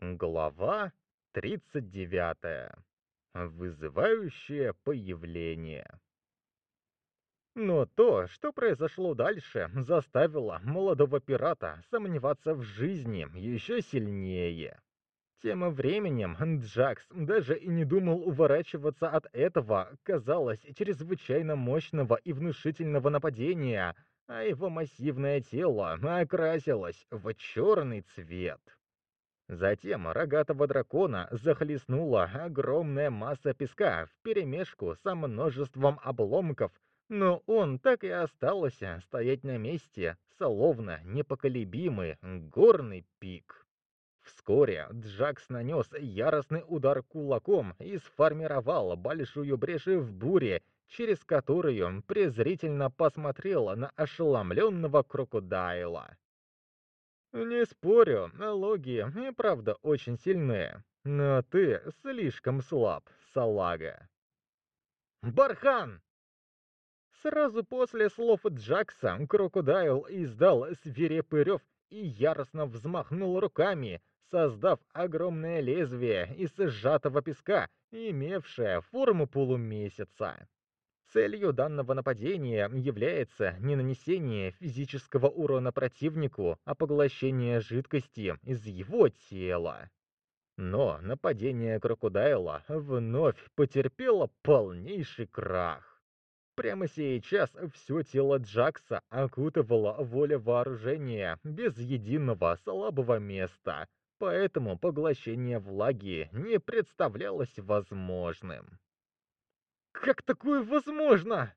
Глава 39. Вызывающее появление. Но то, что произошло дальше, заставило молодого пирата сомневаться в жизни еще сильнее. Тем временем Джакс даже и не думал уворачиваться от этого, казалось, чрезвычайно мощного и внушительного нападения, а его массивное тело окрасилось в черный цвет. Затем рогатого дракона захлестнула огромная масса песка вперемешку со множеством обломков, но он так и остался стоять на месте, словно непоколебимый горный пик. Вскоре Джакс нанес яростный удар кулаком и сформировал большую брешь в буре, через которую презрительно посмотрела на ошеломленного крокодайла. Не спорю, налоги и правда очень сильные, Но ты слишком слаб, салага. Бархан! Сразу после слов Джакса крокодайл издал свирепый рев и яростно взмахнул руками, создав огромное лезвие из сжатого песка, имевшее форму полумесяца. Целью данного нападения является не нанесение физического урона противнику, а поглощение жидкости из его тела. Но нападение крокодайла вновь потерпело полнейший крах. Прямо сейчас все тело Джакса окутывала воля вооружения без единого слабого места, поэтому поглощение влаги не представлялось возможным. Как такое возможно?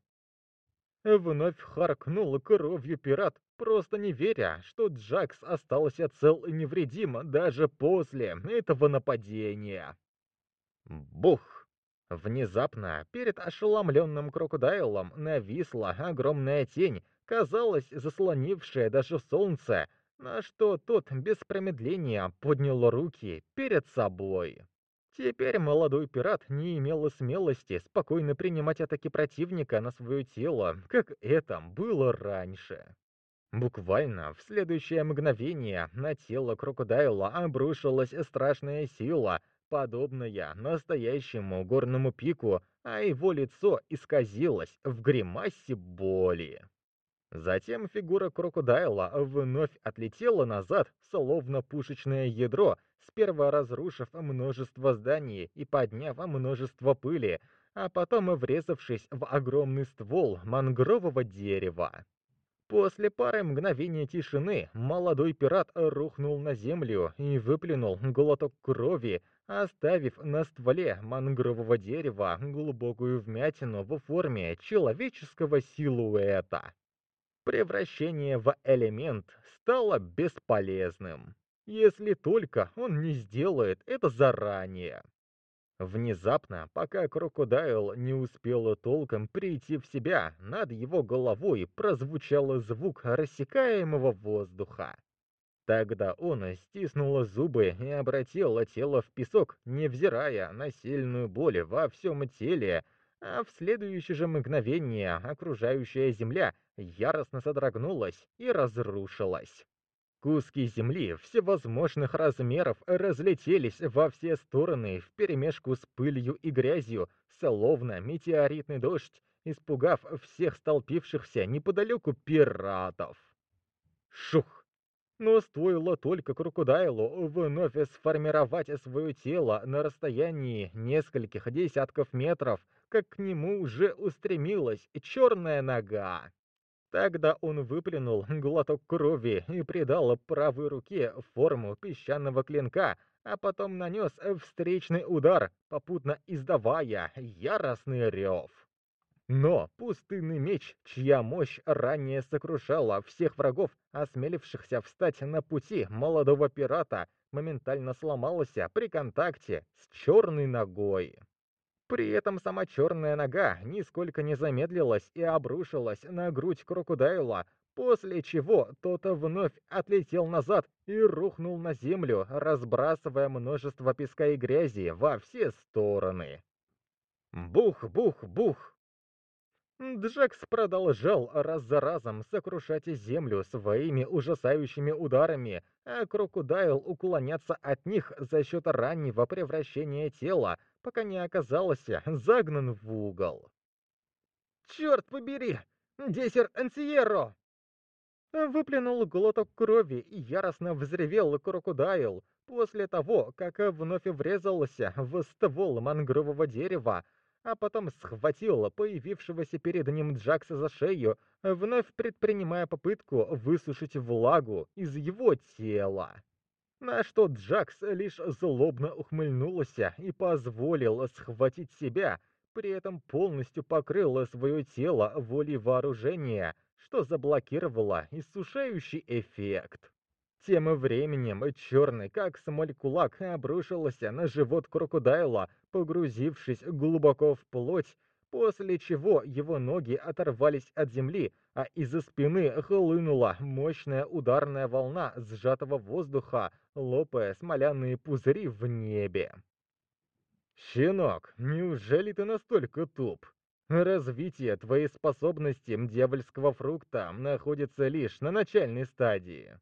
Вновь харкнула кровью пират, просто не веря, что Джакс остался цел и невредим даже после этого нападения. Бух! Внезапно перед ошеломленным крокодайлом нависла огромная тень, казалось, заслонившая даже солнце, на что тот без промедления поднял руки перед собой. Теперь молодой пират не имел смелости спокойно принимать атаки противника на свое тело, как это было раньше. Буквально в следующее мгновение на тело крокодайла обрушилась страшная сила, подобная настоящему горному пику, а его лицо исказилось в гримасе боли. Затем фигура крокодайла вновь отлетела назад, словно пушечное ядро, с первого разрушив множество зданий и подняв множество пыли, а потом и врезавшись в огромный ствол мангрового дерева. После пары мгновений тишины молодой пират рухнул на землю и выплюнул глоток крови, оставив на стволе мангрового дерева глубокую вмятину в форме человеческого силуэта. Превращение в элемент стало бесполезным. Если только он не сделает это заранее. Внезапно, пока крокодайл не успел толком прийти в себя, над его головой прозвучал звук рассекаемого воздуха. Тогда он стиснул зубы и обратила тело в песок, невзирая на сильную боль во всем теле, а в следующее же мгновение окружающая земля яростно содрогнулась и разрушилась. Куски земли, всевозможных размеров, разлетелись во все стороны вперемешку с пылью и грязью, словно метеоритный дождь, испугав всех столпившихся неподалеку пиратов. Шух! Но стоило только Крокодайлу вновь сформировать свое тело на расстоянии нескольких десятков метров, как к нему уже устремилась черная нога. Тогда он выплюнул глоток крови и придал правой руке форму песчаного клинка, а потом нанес встречный удар, попутно издавая яростный рев. Но пустынный меч, чья мощь ранее сокрушала всех врагов, осмелившихся встать на пути молодого пирата, моментально сломался при контакте с черной ногой. При этом сама черная нога нисколько не замедлилась и обрушилась на грудь крокодайла, после чего тот вновь отлетел назад и рухнул на землю, разбрасывая множество песка и грязи во все стороны. Бух-бух-бух! Джекс продолжал раз за разом сокрушать землю своими ужасающими ударами, а Крокодайл уклоняться от них за счет раннего превращения тела, пока не оказалась загнан в угол. «Черт побери! Десер Ансиеро!» Выплюнул глоток крови и яростно взревел крокодайл после того, как вновь врезался в ствол мангрового дерева, а потом схватил появившегося перед ним Джакса за шею, вновь предпринимая попытку высушить влагу из его тела. На что Джакс лишь злобно ухмыльнулся и позволил схватить себя, при этом полностью покрыла свое тело волей вооружения, что заблокировало иссушающий эффект. Тем временем черный, как смоль кулак, обрушился на живот крокодайла, погрузившись глубоко в плоть, после чего его ноги оторвались от земли, а из-за спины хлынула мощная ударная волна сжатого воздуха, лопая смоляные пузыри в небе. «Щенок, неужели ты настолько туп? Развитие твоей способности дьявольского фрукта находится лишь на начальной стадии».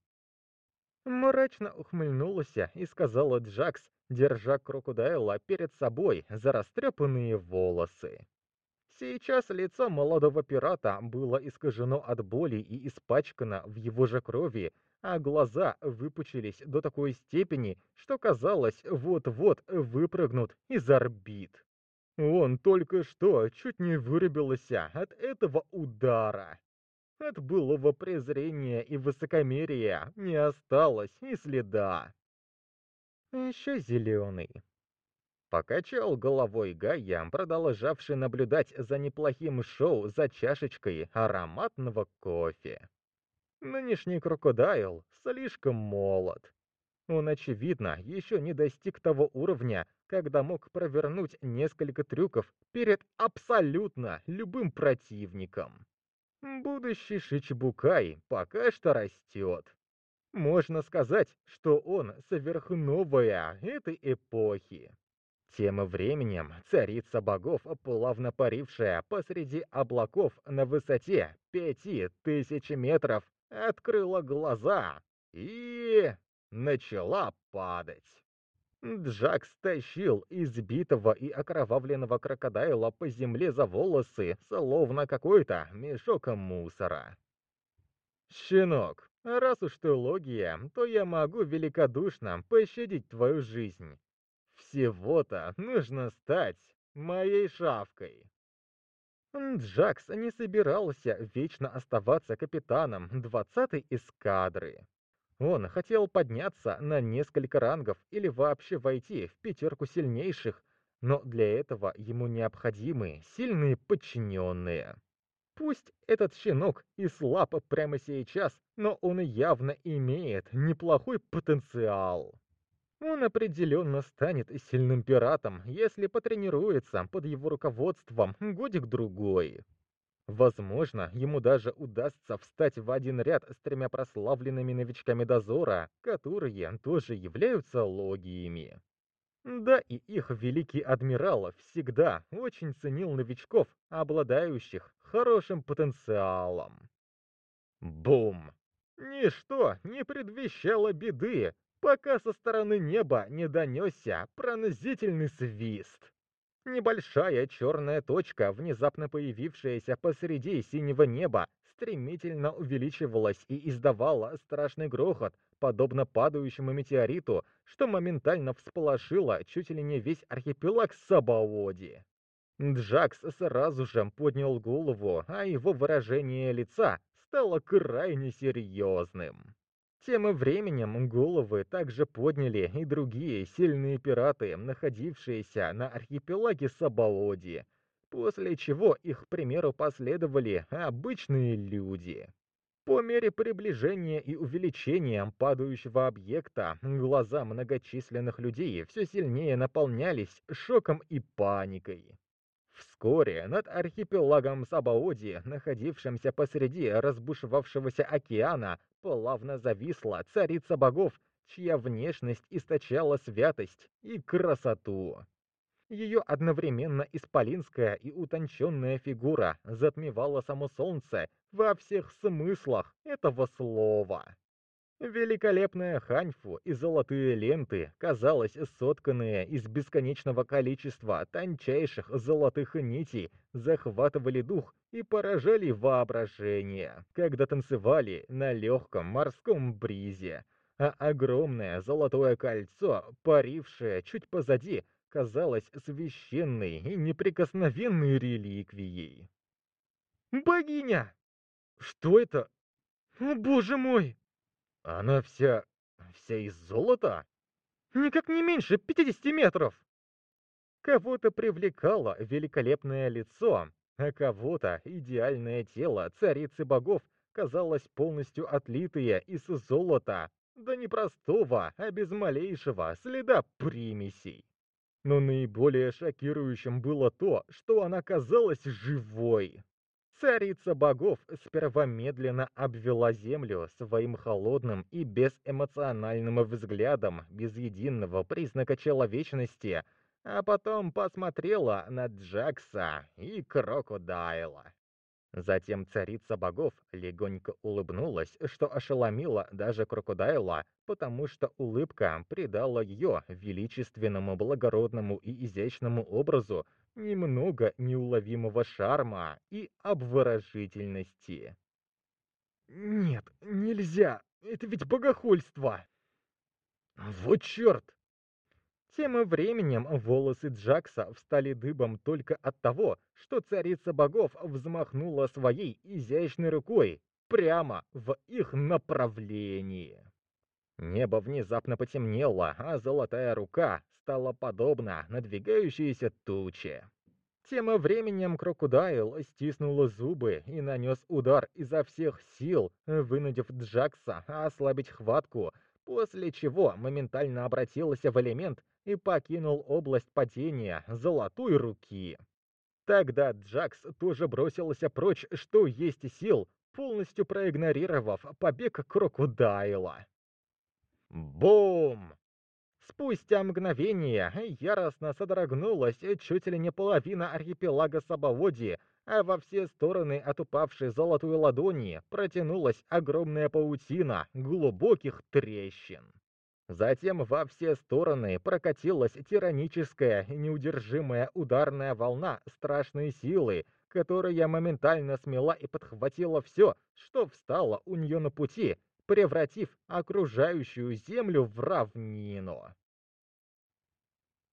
Мрачно ухмыльнулся и сказала Джакс, держа крокодайла перед собой за растрепанные волосы. Сейчас лицо молодого пирата было искажено от боли и испачкано в его же крови, а глаза выпучились до такой степени, что казалось, вот-вот выпрыгнут из орбит. Он только что чуть не вырубился от этого удара. От былого презрения и высокомерия не осталось ни следа. Еще зеленый. Покачал головой Гайя, продолжавший наблюдать за неплохим шоу за чашечкой ароматного кофе. Нынешний крокодайл слишком молод. Он, очевидно, еще не достиг того уровня, когда мог провернуть несколько трюков перед абсолютно любым противником. Будущий Шичбукай пока что растет. Можно сказать, что он сверхновая этой эпохи. Тем временем царица богов плавно парившая посреди облаков на высоте пяти тысяч метров открыла глаза и начала падать. Джак стащил избитого и окровавленного крокодайла по земле за волосы, словно какой-то мешок мусора. «Щенок, раз уж ты логия, то я могу великодушно пощадить твою жизнь всего-то нужно стать моей шавкой. Джакс не собирался вечно оставаться капитаном 20-й эскадры. Он хотел подняться на несколько рангов или вообще войти в пятерку сильнейших, но для этого ему необходимы сильные подчиненные. Пусть этот щенок и слаб прямо сейчас, но он явно имеет неплохой потенциал. Он определенно станет сильным пиратом, если потренируется под его руководством годик-другой. Возможно, ему даже удастся встать в один ряд с тремя прославленными новичками дозора, которые тоже являются логиями. Да и их великий адмирал всегда очень ценил новичков, обладающих хорошим потенциалом. Бум! Ничто не предвещало беды, пока со стороны неба не донесся пронзительный свист. Небольшая черная точка, внезапно появившаяся посреди синего неба, стремительно увеличивалась и издавала страшный грохот, подобно падающему метеориту, что моментально всполошило чуть ли не весь архипелаг Сабаоди. Джакс сразу же поднял голову, а его выражение лица стало крайне серьезным. Тем временем головы также подняли и другие сильные пираты, находившиеся на архипелаге Сабалоди, после чего их примеру последовали обычные люди. По мере приближения и увеличения падающего объекта, глаза многочисленных людей все сильнее наполнялись шоком и паникой. Вскоре над архипелагом Сабаоди, находившимся посреди разбушевавшегося океана, плавно зависла царица богов, чья внешность источала святость и красоту. Ее одновременно исполинская и утонченная фигура затмевала само солнце во всех смыслах этого слова. Великолепная ханьфу и золотые ленты, казалось, сотканные из бесконечного количества тончайших золотых нитей, захватывали дух и поражали воображение, когда танцевали на легком морском бризе. А огромное золотое кольцо, парившее чуть позади, казалось священной и неприкосновенной реликвией. «Богиня! Что это? О, боже мой!» Она вся... вся из золота? Никак не меньше 50 метров! Кого-то привлекало великолепное лицо, а кого-то идеальное тело царицы богов казалось полностью отлитое из золота, да не простого, а без малейшего следа примесей. Но наиболее шокирующим было то, что она казалась живой. Царица богов сперва медленно обвела землю своим холодным и безэмоциональным взглядом, без единого признака человечности, а потом посмотрела на Джекса и Крокодайла. Затем царица богов легонько улыбнулась, что ошеломило даже крокодайла, потому что улыбка придала ее величественному, благородному и изящному образу немного неуловимого шарма и обворожительности. «Нет, нельзя! Это ведь богохульство!» «Вот черт!» Тем временем волосы Джакса встали дыбом только от того, что царица богов взмахнула своей изящной рукой прямо в их направлении. Небо внезапно потемнело, а золотая рука стала подобна надвигающейся туче. Тем временем Крокудайл стиснул зубы и нанес удар изо всех сил, вынудив Джакса ослабить хватку после чего моментально обратился в элемент и покинул область падения золотой руки. Тогда Джакс тоже бросился прочь, что есть сил, полностью проигнорировав побег Крокудайла. Бум! Спустя мгновение яростно содрогнулась чуть ли не половина архипелага Сабоводии, а во все стороны от упавшей золотой ладони протянулась огромная паутина глубоких трещин. Затем во все стороны прокатилась тираническая, неудержимая ударная волна страшной силы, которая моментально смела и подхватила все, что встало у нее на пути, превратив окружающую землю в равнину.